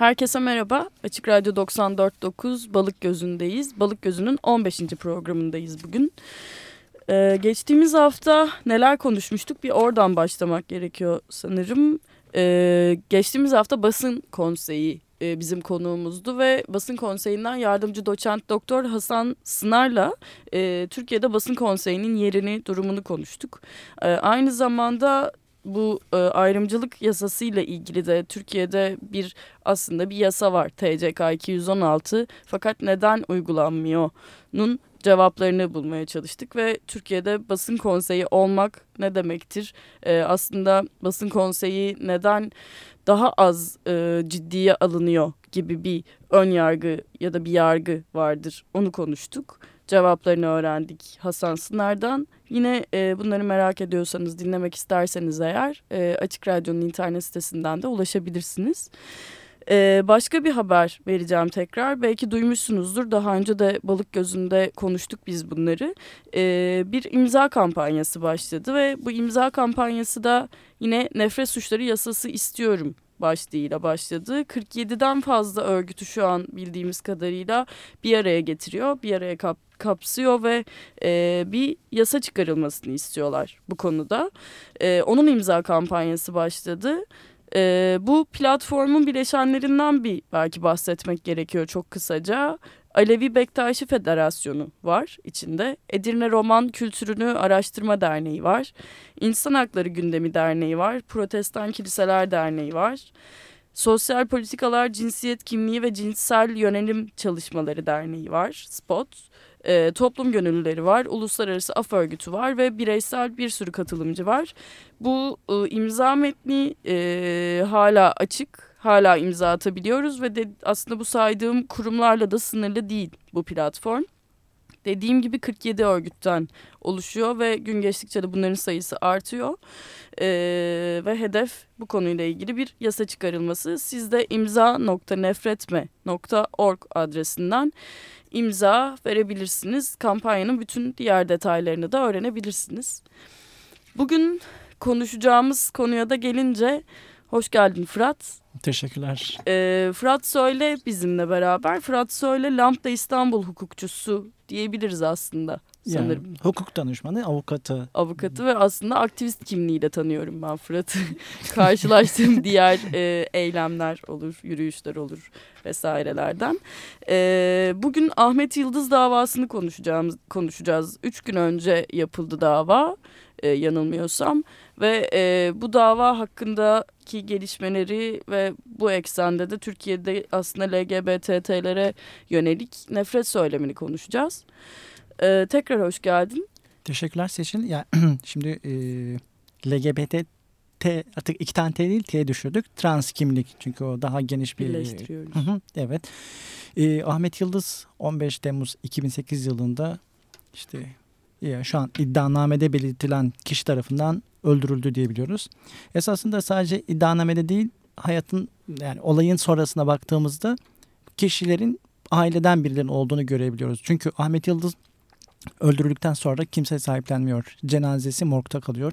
Herkese merhaba. Açık Radyo 94.9 Balık Gözü'ndeyiz. Balık Gözü'nün 15. programındayız bugün. Ee, geçtiğimiz hafta neler konuşmuştuk? Bir oradan başlamak gerekiyor sanırım. Ee, geçtiğimiz hafta basın konseyi e, bizim konuğumuzdu ve basın konseyinden yardımcı doçent doktor Hasan Sınar'la e, Türkiye'de basın konseyinin yerini, durumunu konuştuk. E, aynı zamanda bu e, ayrımcılık yasasıyla ilgili de Türkiye'de bir aslında bir yasa var TCK 216 fakat neden uygulanmıyor'nun cevaplarını bulmaya çalıştık ve Türkiye'de basın konseyi olmak ne demektir? E, aslında basın konseyi neden daha az e, ciddiye alınıyor gibi bir ön yargı ya da bir yargı vardır. Onu konuştuk. Cevaplarını öğrendik Hasan Sınar'dan. Yine e, bunları merak ediyorsanız, dinlemek isterseniz eğer e, Açık Radyo'nun internet sitesinden de ulaşabilirsiniz. Ee, başka bir haber vereceğim tekrar. Belki duymuşsunuzdur. Daha önce de Balık Gözü'nde konuştuk biz bunları. Ee, bir imza kampanyası başladı ve bu imza kampanyası da yine nefret suçları yasası istiyorum başlığıyla başladı. 47'den fazla örgütü şu an bildiğimiz kadarıyla bir araya getiriyor, bir araya kap kapsıyor ve e, bir yasa çıkarılmasını istiyorlar bu konuda. E, onun imza kampanyası başladı. E, bu platformun bileşenlerinden bir belki bahsetmek gerekiyor çok kısaca. Alevi Bektaşi Federasyonu var içinde. Edirne Roman Kültürünü Araştırma Derneği var. İnsan Hakları Gündemi Derneği var. Protestan Kiliseler Derneği var. Sosyal Politikalar, Cinsiyet Kimliği ve Cinsel Yönelim Çalışmaları Derneği var. SPOT. E, toplum gönüllüleri var, uluslararası af örgütü var ve bireysel bir sürü katılımcı var. Bu e, imza metni e, hala açık hala imza atabiliyoruz ve de aslında bu saydığım kurumlarla da sınırlı değil bu platform. Dediğim gibi 47 örgütten oluşuyor ve gün geçtikçe de bunların sayısı artıyor. Ee, ve hedef bu konuyla ilgili bir yasa çıkarılması. Siz de imza.nefretme.org adresinden imza verebilirsiniz. Kampanyanın bütün diğer detaylarını da öğrenebilirsiniz. Bugün konuşacağımız konuya da gelince hoş geldin Fırat. Teşekkürler. Ee, Fırat Söyle bizimle beraber. Fırat Söyle Lambda İstanbul hukukçusu diyebiliriz aslında sanırım. Yani, hukuk danışmanı, avukatı. Avukatı ve aslında aktivist kimliğiyle tanıyorum ben Fırat'ı. Karşılaştığım diğer e, eylemler olur, yürüyüşler olur vesairelerden. E, bugün Ahmet Yıldız davasını konuşacağımız konuşacağız. Üç gün önce yapıldı dava e, yanılmıyorsam ve e, bu dava hakkındaki gelişmeleri ve bu eksende de Türkiye'de aslında LGBT'lere yönelik nefret söylemini konuşacağız. E, tekrar hoş geldin. Teşekkürler Seçin. Ya şimdi e, LGBT T artık iki tane T değil T'ye düşürdük. Trans kimlik çünkü o daha geniş bir... Birleştiriyoruz. Hı hı, evet. E, Ahmet Yıldız 15 Temmuz 2008 yılında işte şu an iddianamede belirtilen kişi tarafından öldürüldü diyebiliyoruz. Esasında sadece iddianamede değil hayatın yani olayın sonrasına baktığımızda kişilerin aileden birilerinin olduğunu görebiliyoruz. Çünkü Ahmet Yıldız öldürüldükten sonra kimse sahiplenmiyor. Cenazesi morgda kalıyor.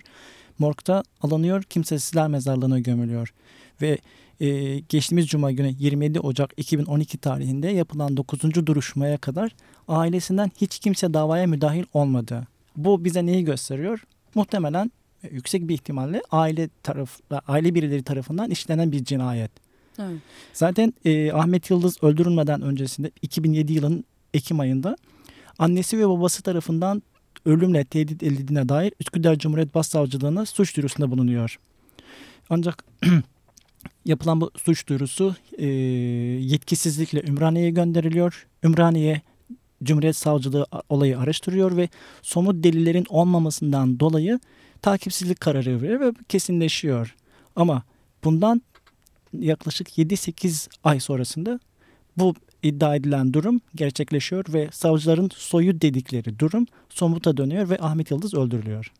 Morgda alınıyor, kimsesizler mezarlığına gömülüyor. Ve e, geçtiğimiz Cuma günü 27 Ocak 2012 tarihinde yapılan 9. duruşmaya kadar ailesinden hiç kimse davaya müdahil olmadı. Bu bize neyi gösteriyor? Muhtemelen e, yüksek bir ihtimalle aile taraf, aile birileri tarafından işlenen bir cinayet. Evet. Zaten e, Ahmet Yıldız öldürülmeden öncesinde 2007 yılın Ekim ayında annesi ve babası tarafından ölümle tehdit edildiğine dair Üsküdar Cumhuriyet Başsavcılığına suç duyurusunda bulunuyor. Ancak yapılan bu suç duyurusu e, yetkisizlikle Ümraniye'ye gönderiliyor. Ümraniye Cumhuriyet Savcılığı olayı araştırıyor ve somut delillerin olmamasından dolayı takipsizlik kararı veriyor ve kesinleşiyor. Ama bundan yaklaşık 7-8 ay sonrasında bu iddia edilen durum gerçekleşiyor ve savcıların soyu dedikleri durum somuta dönüyor ve Ahmet Yıldız öldürülüyor.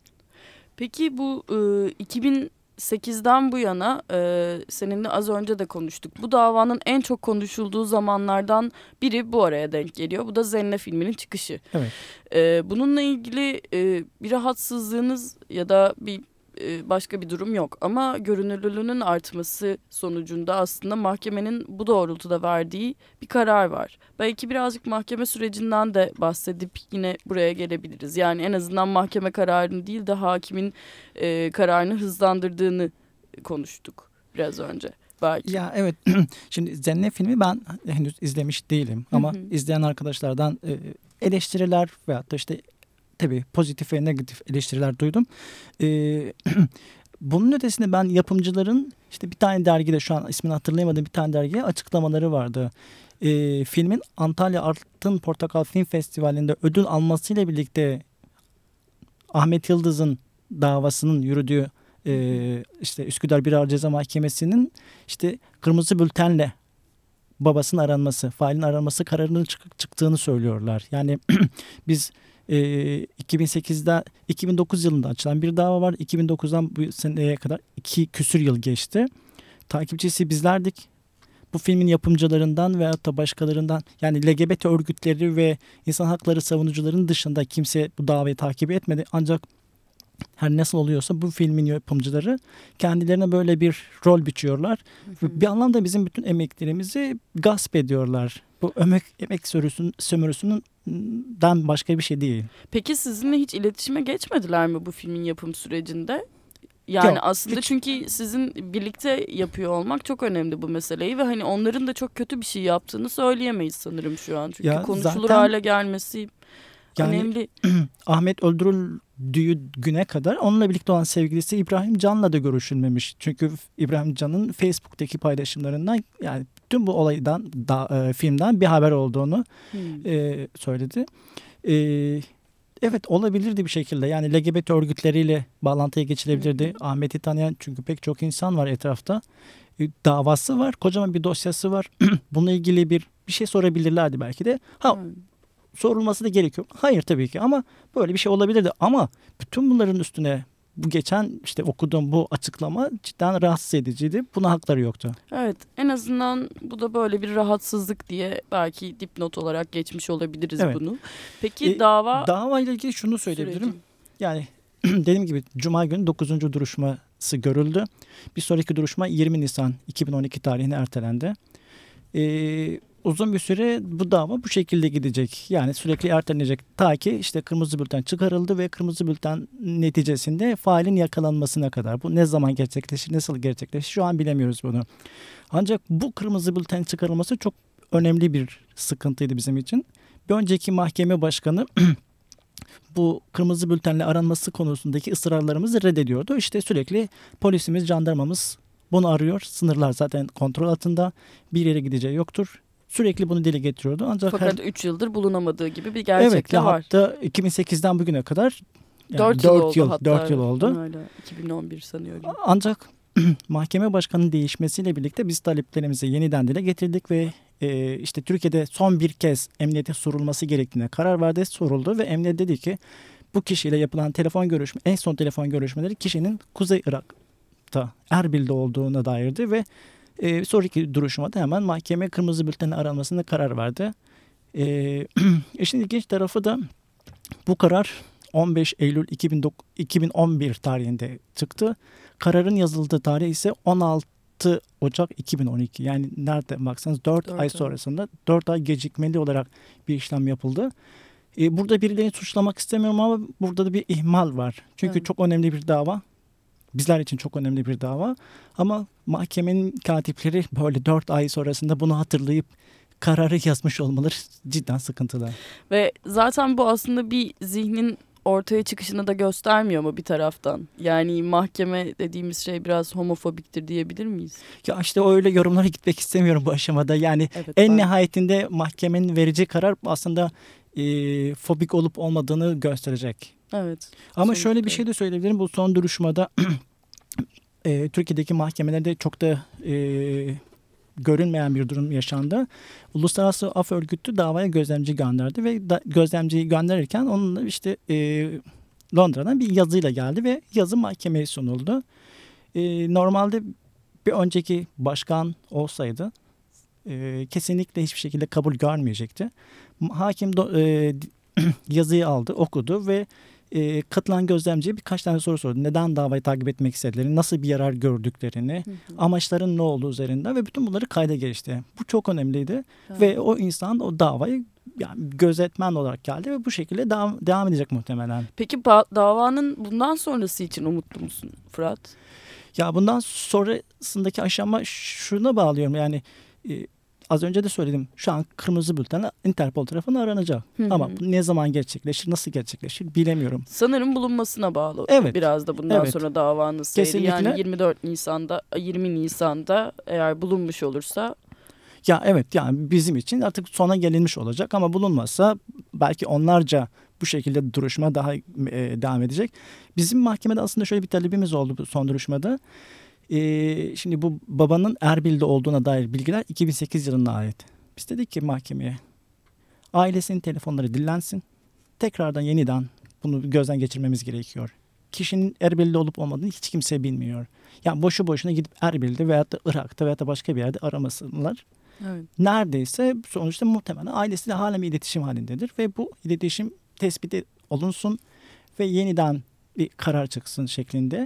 Peki bu e, 2000 8'den bu yana e, seninle az önce de konuştuk. Bu davanın en çok konuşulduğu zamanlardan biri bu araya denk geliyor. Bu da Zenne filminin çıkışı. Evet. E, bununla ilgili e, bir rahatsızlığınız ya da bir başka bir durum yok. Ama görünürlülüğünün artması sonucunda aslında mahkemenin bu doğrultuda verdiği bir karar var. Belki birazcık mahkeme sürecinden de bahsedip yine buraya gelebiliriz. Yani en azından mahkeme kararını değil de hakimin e, kararını hızlandırdığını konuştuk biraz önce belki. Ya evet şimdi Zenne filmi ben henüz izlemiş değilim ama hı hı. izleyen arkadaşlardan e, eleştiriler veyahut da işte tabii pozitif ve negatif eleştiriler duydum. Ee, bunun ötesinde ben yapımcıların işte bir tane dergide şu an ismini hatırlayamadığım bir tane dergiye açıklamaları vardı. Ee, filmin Antalya Altın Portakal Film Festivali'nde ödül almasıyla birlikte Ahmet Yıldız'ın davasının yürüdüğü e, işte Üsküdar Bir Ağır Ceza Mahkemesi'nin işte kırmızı bültenle babasının aranması, failin aranması kararının çık çıktığını söylüyorlar. Yani biz e, 2008'de 2009 yılında açılan bir dava var. 2009'dan bu seneye kadar iki küsür yıl geçti. Takipçisi bizlerdik. Bu filmin yapımcılarından veya da başkalarından yani LGBT örgütleri ve insan hakları savunucuların dışında kimse bu davayı takip etmedi. Ancak her nasıl oluyorsa bu filmin yapımcıları kendilerine böyle bir rol biçiyorlar. Hı hı. Bir anlamda bizim bütün emeklerimizi gasp ediyorlar. Bu emek, emek sömürüsünün, sömürüsünden başka bir şey değil. Peki sizinle hiç iletişime geçmediler mi bu filmin yapım sürecinde? Yani Yok, aslında hiç. çünkü sizin birlikte yapıyor olmak çok önemli bu meseleyi ve hani onların da çok kötü bir şey yaptığını söyleyemeyiz sanırım şu an. Çünkü ya konuşulur zaten, hale gelmesi yani, önemli. Ahmet öldürüldüğü güne kadar onunla birlikte olan sevgilisi İbrahim Can'la da görüşülmemiş. Çünkü İbrahim Can'ın Facebook'taki paylaşımlarından yani tüm bu olaydan da, e, filmden bir haber olduğunu hmm. e, söyledi. E, evet olabilirdi bir şekilde. Yani LGBT örgütleriyle bağlantıya geçilebilirdi. Hmm. Ahmet'i tanıyan çünkü pek çok insan var etrafta. E, davası var. Kocaman bir dosyası var. Bununla ilgili bir bir şey sorabilirlerdi belki de. Ha hmm sorulması da gerekiyor. Hayır tabii ki ama böyle bir şey olabilirdi. Ama bütün bunların üstüne bu geçen işte okuduğum bu açıklama cidden rahatsız ediciydi. Buna hakları yoktu. Evet en azından bu da böyle bir rahatsızlık diye belki dipnot olarak geçmiş olabiliriz evet. bunu. Peki e, dava... Dava ile ilgili şunu söyleyebilirim. Süreci. Yani dediğim gibi Cuma günü 9. duruşması görüldü. Bir sonraki duruşma 20 Nisan 2012 tarihine ertelendi. Ee, uzun bir süre bu dava bu şekilde gidecek. Yani sürekli ertelenecek. Ta ki işte kırmızı bülten çıkarıldı ve kırmızı bülten neticesinde failin yakalanmasına kadar. Bu ne zaman gerçekleşir, nasıl gerçekleşir şu an bilemiyoruz bunu. Ancak bu kırmızı bülten çıkarılması çok önemli bir sıkıntıydı bizim için. Bir önceki mahkeme başkanı bu kırmızı bültenle aranması konusundaki ısrarlarımızı reddediyordu. İşte sürekli polisimiz, jandarmamız bunu arıyor. Sınırlar zaten kontrol altında. Bir yere gideceği yoktur sürekli bunu dile getiriyordu. Ancak Fakat 3 her... yıldır bulunamadığı gibi bir gerçek evet, de var. Hatta 2008'den bugüne kadar yani 4, 4 yıl, oldu yıl, hatta. 4 yıl oldu. Öyle, 2011 sanıyorum. Ancak mahkeme başkanının değişmesiyle birlikte biz taleplerimizi yeniden dile getirdik ve e, işte Türkiye'de son bir kez emniyete sorulması gerektiğine karar verdi, soruldu ve emniyet dedi ki bu kişiyle yapılan telefon görüşme, en son telefon görüşmeleri kişinin Kuzey Irak'ta Erbil'de olduğuna dairdi ve e, sonraki duruşmada hemen mahkeme kırmızı bültenin aranmasına karar verdi. E, işin ilginç tarafı da bu karar 15 Eylül 2011 tarihinde çıktı. Kararın yazıldığı tarih ise 16 Ocak 2012. Yani nerede baksanız 4, 4 ay sonrasında 4 ay gecikmeli olarak bir işlem yapıldı. Ee, burada birilerini suçlamak istemiyorum ama burada da bir ihmal var. Çünkü evet. çok önemli bir dava bizler için çok önemli bir dava. Ama mahkemenin katipleri böyle dört ay sonrasında bunu hatırlayıp kararı yazmış olmaları cidden sıkıntılı. Ve zaten bu aslında bir zihnin ortaya çıkışını da göstermiyor mu bir taraftan? Yani mahkeme dediğimiz şey biraz homofobiktir diyebilir miyiz? Ya işte öyle yorumlara gitmek istemiyorum bu aşamada. Yani evet, en ben... nihayetinde mahkemenin vereceği karar aslında e, fobik olup olmadığını gösterecek. Evet. Ama şöyle bir şey de söyleyebilirim. Bu son duruşmada e, Türkiye'deki mahkemelerde çok da e, görünmeyen bir durum yaşandı. Uluslararası Af Örgütü davaya gözlemci gönderdi ve da, gözlemciyi gönderirken onun işte e, Londra'dan bir yazıyla geldi ve yazı mahkemeye sunuldu. E, normalde bir önceki başkan olsaydı e, kesinlikle hiçbir şekilde kabul görmeyecekti. Hakim do, e, yazıyı aldı, okudu ve e, katılan gözlemciye birkaç tane soru sordu. Neden davayı takip etmek istediklerini, nasıl bir yarar gördüklerini, hı hı. amaçların ne olduğu üzerinden ve bütün bunları kayda geçti. Bu çok önemliydi evet. ve o insan o davayı yani gözetmen olarak geldi ve bu şekilde devam, devam edecek muhtemelen. Peki davanın bundan sonrası için umutlu musun Fırat? Ya bundan sonrasındaki aşama şuna bağlıyorum yani e, az önce de söyledim şu an kırmızı bültenle Interpol tarafından aranacak. Hı hı. Ama ne zaman gerçekleşir, nasıl gerçekleşir bilemiyorum. Sanırım bulunmasına bağlı. Evet. Biraz da bundan evet. sonra davanın seyri. Yani 24 Nisan'da, 20 Nisan'da eğer bulunmuş olursa ya evet yani bizim için artık sona gelinmiş olacak ama bulunmazsa belki onlarca bu şekilde duruşma daha e, devam edecek. Bizim mahkemede aslında şöyle bir talebimiz oldu bu son duruşmada. E, şimdi bu babanın Erbil'de olduğuna dair bilgiler 2008 yılına ait. Biz dedik ki mahkemeye ailesinin telefonları dillensin. Tekrardan yeniden bunu gözden geçirmemiz gerekiyor. Kişinin Erbil'de olup olmadığını hiç kimse bilmiyor. Yani boşu boşuna gidip Erbil'de veya da Irak'ta veya da başka bir yerde aramasınlar. Evet. Neredeyse sonuçta muhtemelen ailesiyle halen bir iletişim halindedir ve bu iletişim tespiti olunsun ve yeniden bir karar çıksın şeklinde.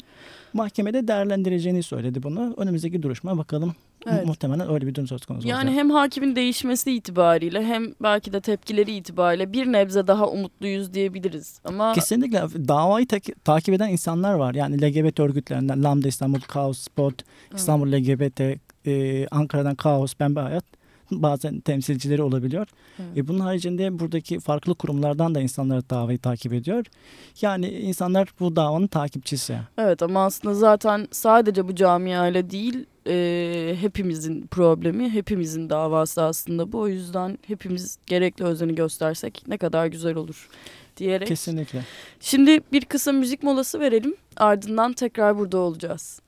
Mahkemede değerlendireceğini söyledi bunu. Önümüzdeki duruşma bakalım Evet. Muhtemelen öyle bir durum söz konusu Yani olacak. hem hakimin değişmesi itibariyle hem belki de tepkileri itibariyle bir nebze daha umutluyuz diyebiliriz. Ama Kesinlikle davayı ta takip eden insanlar var. Yani LGBT örgütlerinden Lambda İstanbul, Kaos Spot, İstanbul evet. LGBT, e, Ankara'dan Kaos, Pembe Hayat bazen temsilcileri olabiliyor. Evet. E bunun haricinde buradaki farklı kurumlardan da insanlar davayı takip ediyor. Yani insanlar bu davanın takipçisi. Evet ama aslında zaten sadece bu camiayla değil e, hepimizin problemi, hepimizin davası aslında bu. O yüzden hepimiz gerekli özeni göstersek ne kadar güzel olur diyerek. Kesinlikle. Şimdi bir kısa müzik molası verelim. Ardından tekrar burada olacağız.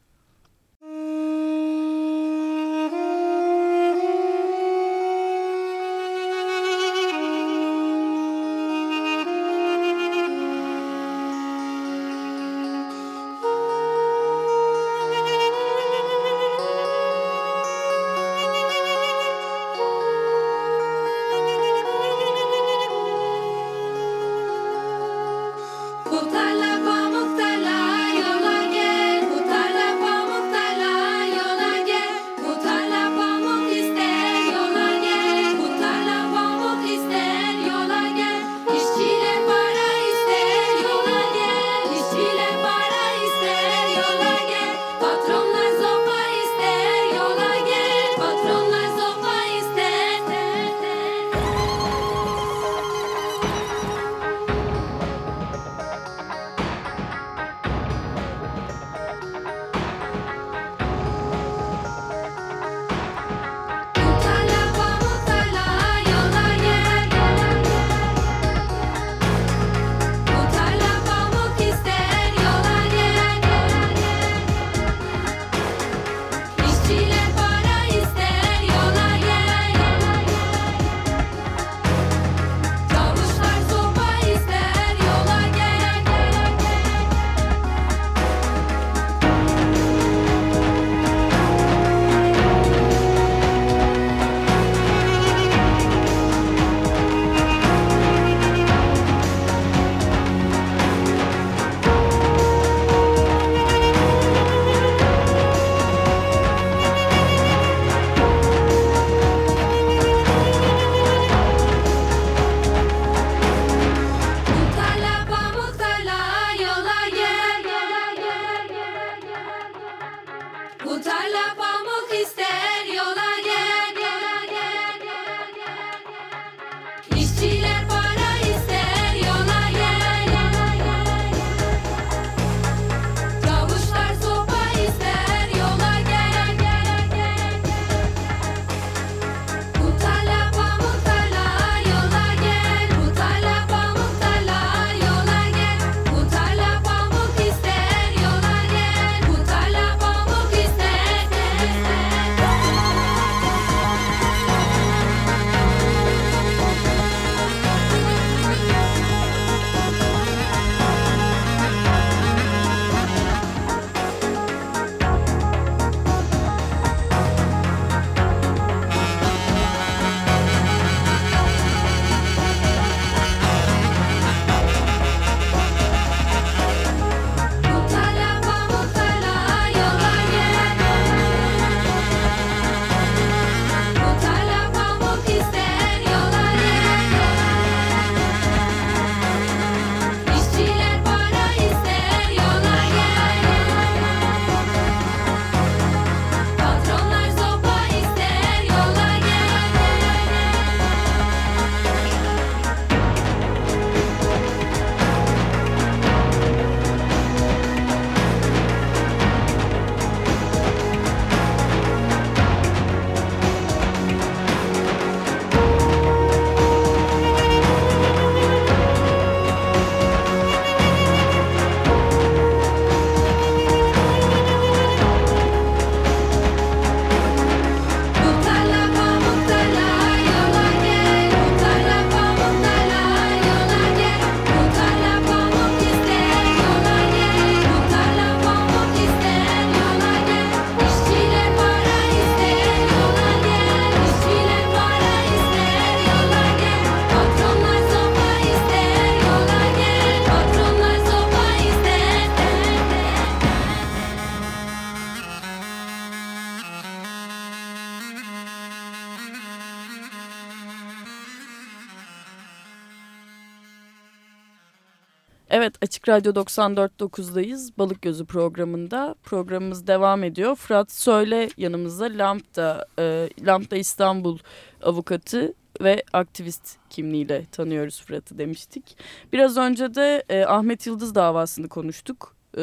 Evet Açık Radyo 94.9'dayız Balık Gözü programında. Programımız devam ediyor. Fırat Söyle yanımızda Lambda, e, Lambda İstanbul avukatı ve aktivist kimliğiyle tanıyoruz Fırat'ı demiştik. Biraz önce de e, Ahmet Yıldız davasını konuştuk. E,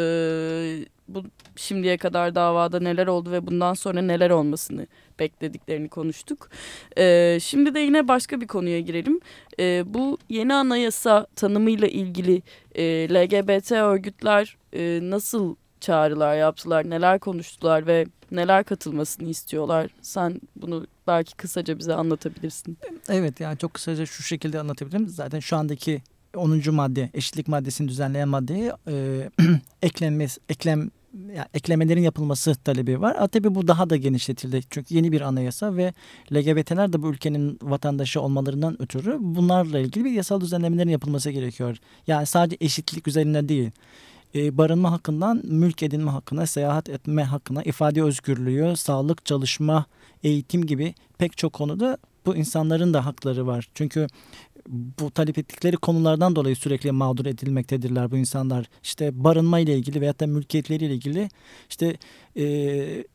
bu şimdiye kadar davada neler oldu ve bundan sonra neler olmasını beklediklerini konuştuk. E, şimdi de yine başka bir konuya girelim. E, bu yeni anayasa tanımıyla ilgili e, LGBT örgütler e, nasıl çağrılar yaptılar, neler konuştular ve neler katılmasını istiyorlar? Sen bunu belki kısaca bize anlatabilirsin. Evet yani çok kısaca şu şekilde anlatabilirim. Zaten şu andaki 10. madde eşitlik maddesini düzenleyen maddeye e, eklenmesi, eklem yani eklemelerin yapılması talebi var. Tabii bu daha da genişletildi. Çünkü yeni bir anayasa ve LGBT'ler de bu ülkenin vatandaşı olmalarından ötürü bunlarla ilgili bir yasal düzenlemelerin yapılması gerekiyor. Yani sadece eşitlik üzerine değil. E, barınma hakkından mülk edinme hakkına, seyahat etme hakkına, ifade özgürlüğü, sağlık, çalışma, eğitim gibi pek çok konuda bu insanların da hakları var. Çünkü bu talep ettikleri konulardan dolayı sürekli mağdur edilmektedirler bu insanlar. İşte barınma ile ilgili veyahut da mülkiyetleri ile ilgili işte e,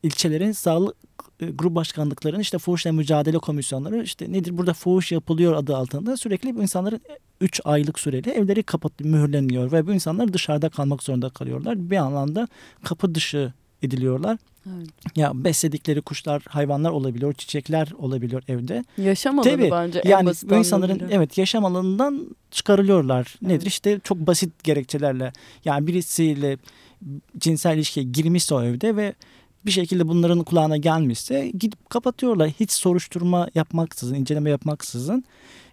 ilçelerin sağlık e, grup başkanlıklarının işte fuhuşla mücadele komisyonları işte nedir burada fuhuş yapılıyor adı altında sürekli bu insanların 3 aylık süreli evleri kapat mühürleniyor ve bu insanlar dışarıda kalmak zorunda kalıyorlar. Bir anlamda kapı dışı ediliyorlar. Evet. Ya besledikleri kuşlar, hayvanlar olabiliyor, çiçekler olabiliyor evde. Yaşam alanı Tabii, bence en yani bu insanların evet yaşam alanından çıkarılıyorlar. Evet. Nedir? İşte çok basit gerekçelerle. Yani birisiyle cinsel ilişkiye girmişse o evde ve bir şekilde bunların kulağına gelmişse gidip kapatıyorlar. Hiç soruşturma yapmaksızın, inceleme yapmaksızın.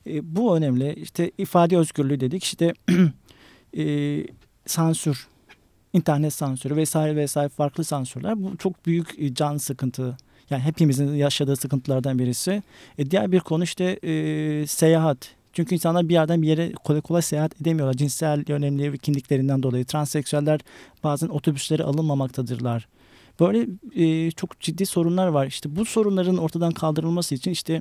E, bu önemli. İşte ifade özgürlüğü dedik. İşte e, sansür internet sansürü vesaire vesaire farklı sansürler. Bu çok büyük e, can sıkıntı. Yani hepimizin yaşadığı sıkıntılardan birisi. E, diğer bir konu işte e, seyahat. Çünkü insanlar bir yerden bir yere kolay kolay seyahat edemiyorlar. Cinsel yönelimleri ve kimliklerinden dolayı. Transseksüeller bazen otobüslere alınmamaktadırlar. Böyle e, çok ciddi sorunlar var. İşte bu sorunların ortadan kaldırılması için işte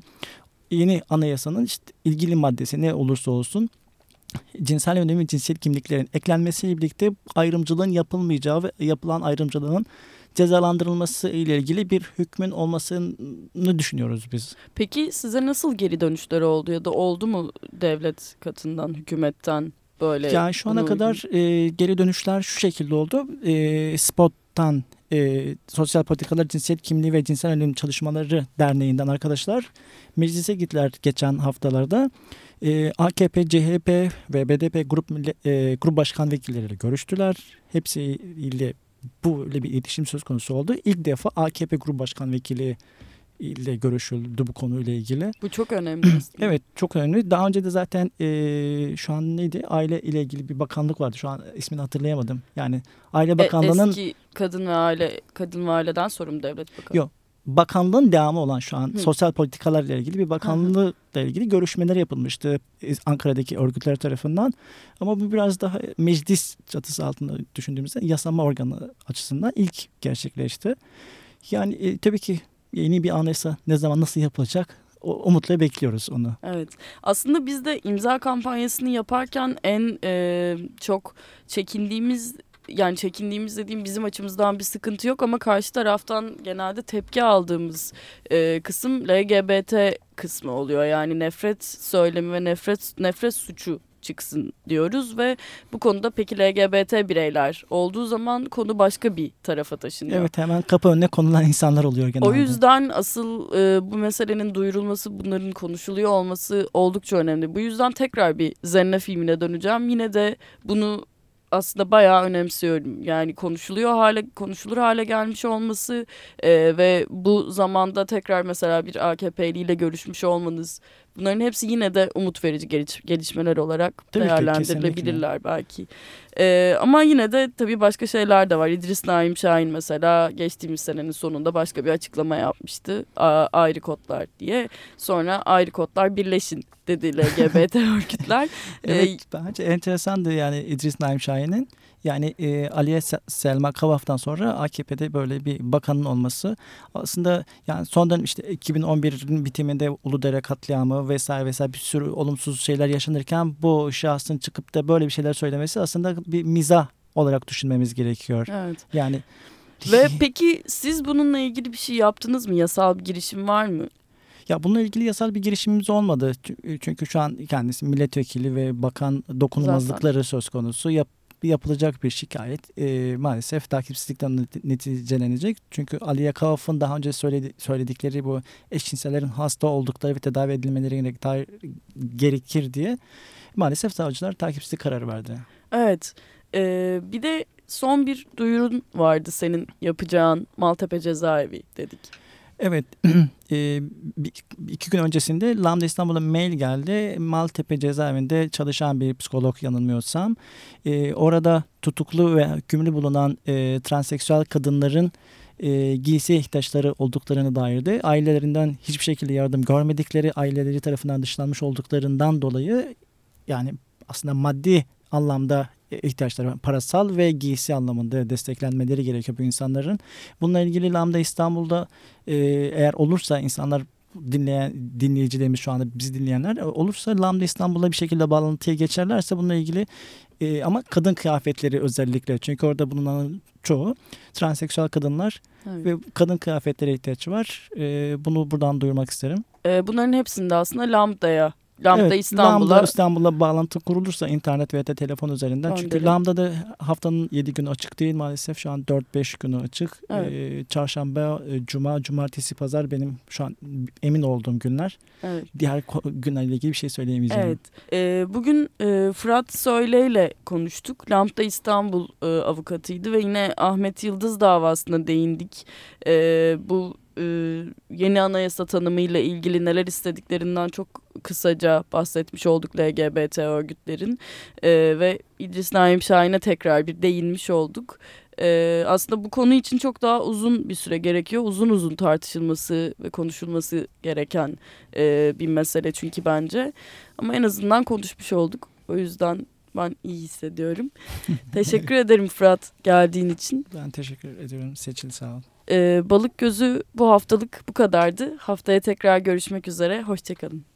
yeni anayasanın işte ilgili maddesi ne olursa olsun cinsel yönelimi cinsiyet kimliklerin eklenmesiyle birlikte ayrımcılığın yapılmayacağı ve yapılan ayrımcılığın cezalandırılması ile ilgili bir hükmün olmasını düşünüyoruz biz. Peki size nasıl geri dönüşler oldu ya da oldu mu devlet katından, hükümetten böyle? Yani şu ana kadar e, geri dönüşler şu şekilde oldu. E, Spot'tan e, Sosyal Politikalar Cinsiyet Kimliği ve Cinsel Yönelim Çalışmaları Derneği'nden arkadaşlar meclise gittiler geçen haftalarda. E, AKP, CHP ve BDP grup e, grup başkan vekilleriyle görüştüler. Hepsiyle böyle bir iletişim söz konusu oldu. İlk defa AKP grup başkan vekili ile görüşüldü bu konuyla ilgili. Bu çok önemli. evet çok önemli. Daha önce de zaten e, şu an neydi? Aile ile ilgili bir bakanlık vardı. Şu an ismini hatırlayamadım. Yani Aile e, Bakanlığı'nın... Eski kadın ve aile kadın ve aileden sorumlu devlet bakanı. Yok bakanlığın devamı olan şu an Hı. sosyal politikalarla ilgili bir bakanlıkla ilgili görüşmeler yapılmıştı Ankara'daki örgütler tarafından. Ama bu biraz daha meclis çatısı altında düşündüğümüzde yasama organı açısından ilk gerçekleşti. Yani e, tabii ki yeni bir anayasa ne zaman nasıl yapılacak umutla bekliyoruz onu. Evet. Aslında biz de imza kampanyasını yaparken en e, çok çekindiğimiz yani çekindiğimiz dediğim bizim açımızdan bir sıkıntı yok ama karşı taraftan genelde tepki aldığımız e, kısım LGBT kısmı oluyor. Yani nefret söylemi ve nefret nefret suçu çıksın diyoruz ve bu konuda peki LGBT bireyler olduğu zaman konu başka bir tarafa taşınıyor. Evet hemen kapı önüne konulan insanlar oluyor genelde. O yüzden asıl e, bu meselenin duyurulması bunların konuşuluyor olması oldukça önemli. Bu yüzden tekrar bir Zenna filmine döneceğim. Yine de bunu aslında bayağı önemsiyorum. Yani konuşuluyor hale konuşulur hale gelmiş olması e, ve bu zamanda tekrar mesela bir AKP'li ile görüşmüş olmanız bunların hepsi yine de umut verici geliş, gelişmeler olarak tabii değerlendirilebilirler ki, belki. E, ama yine de tabii başka şeyler de var. İdris Naim Şahin mesela geçtiğimiz senenin sonunda başka bir açıklama yapmıştı. A, ayrı kodlar diye. Sonra ayrı kodlar birleşin dedi LGBT örgütler. evet ee, bence enteresandı yani İdris Naim Şahin'in Yani e, Aliye Selma Kavaf'tan sonra AKP'de böyle bir bakanın olması aslında yani son dönem işte 2011'in bitiminde Uludere katliamı vesaire vesaire bir sürü olumsuz şeyler yaşanırken bu şahsın çıkıp da böyle bir şeyler söylemesi aslında bir mizah olarak düşünmemiz gerekiyor. Evet. Yani ve peki siz bununla ilgili bir şey yaptınız mı? Yasal bir girişim var mı? Ya bununla ilgili yasal bir girişimimiz olmadı. Çünkü şu an kendisi milletvekili ve bakan dokunulmazlıkları Zaten. söz konusu. Yap, yapılacak bir şikayet e, maalesef takipsizlikten neticelenecek. Çünkü Aliye Kavaf'ın daha önce söyledi, söyledikleri bu eşcinsellerin hasta oldukları ve tedavi edilmeleri gerekir diye maalesef savcılar takipsizlik kararı verdi. Evet. Ee, bir de son bir duyurun vardı senin yapacağın Maltepe cezaevi dedik. Evet, e, iki gün öncesinde Lambda İstanbul'a mail geldi. Maltepe cezaevinde çalışan bir psikolog yanılmıyorsam. E, orada tutuklu ve hükümlü bulunan e, transseksüel kadınların e, giysi ihtiyaçları olduklarını dairdi. Ailelerinden hiçbir şekilde yardım görmedikleri, aileleri tarafından dışlanmış olduklarından dolayı yani aslında maddi anlamda ihtiyaçları parasal ve giysi anlamında desteklenmeleri gerekiyor bu insanların. Bununla ilgili Lambda İstanbul'da e, eğer olursa insanlar dinleyen dinleyicilerimiz şu anda bizi dinleyenler olursa Lambda İstanbul'a bir şekilde bağlantıya geçerlerse bununla ilgili e, ama kadın kıyafetleri özellikle çünkü orada bulunan çoğu transseksüel kadınlar evet. ve kadın kıyafetlere ihtiyaç var. E, bunu buradan duyurmak isterim. E, bunların hepsinde aslında Lambda'ya Lambda evet, İstanbul'a Lambda İstanbul'a bağlantı kurulursa internet veya da telefon üzerinden. Gönderin. Çünkü Lambda'da haftanın 7 günü açık değil maalesef. Şu an 4-5 günü açık. Evet. Ee, çarşamba, e, cuma, cumartesi, pazar benim şu an emin olduğum günler. Evet. Diğer günlerle ilgili bir şey söyleyemeyeceğim. Evet. Ee, bugün e, Fırat Söyle ile konuştuk. Lambda İstanbul e, avukatıydı ve yine Ahmet Yıldız davasına değindik. E, bu e, yeni anayasa tanımıyla ilgili neler istediklerinden çok kısaca bahsetmiş olduk LGBT örgütlerin e, ve İdris Naim Şahin'e tekrar bir değinmiş olduk. E, aslında bu konu için çok daha uzun bir süre gerekiyor. Uzun uzun tartışılması ve konuşulması gereken e, bir mesele çünkü bence. Ama en azından konuşmuş olduk. O yüzden ben iyi hissediyorum. teşekkür ederim Fırat geldiğin için. Ben teşekkür ediyorum. Seçil sağ ol. Ee, balık gözü bu haftalık bu kadardı. Haftaya tekrar görüşmek üzere. Hoşçakalın.